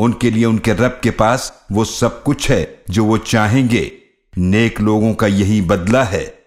उनके लिए उनके रब के पास वो सब कुछ है जो वो चाहेंगे। नेक लोगों का यही बदला है।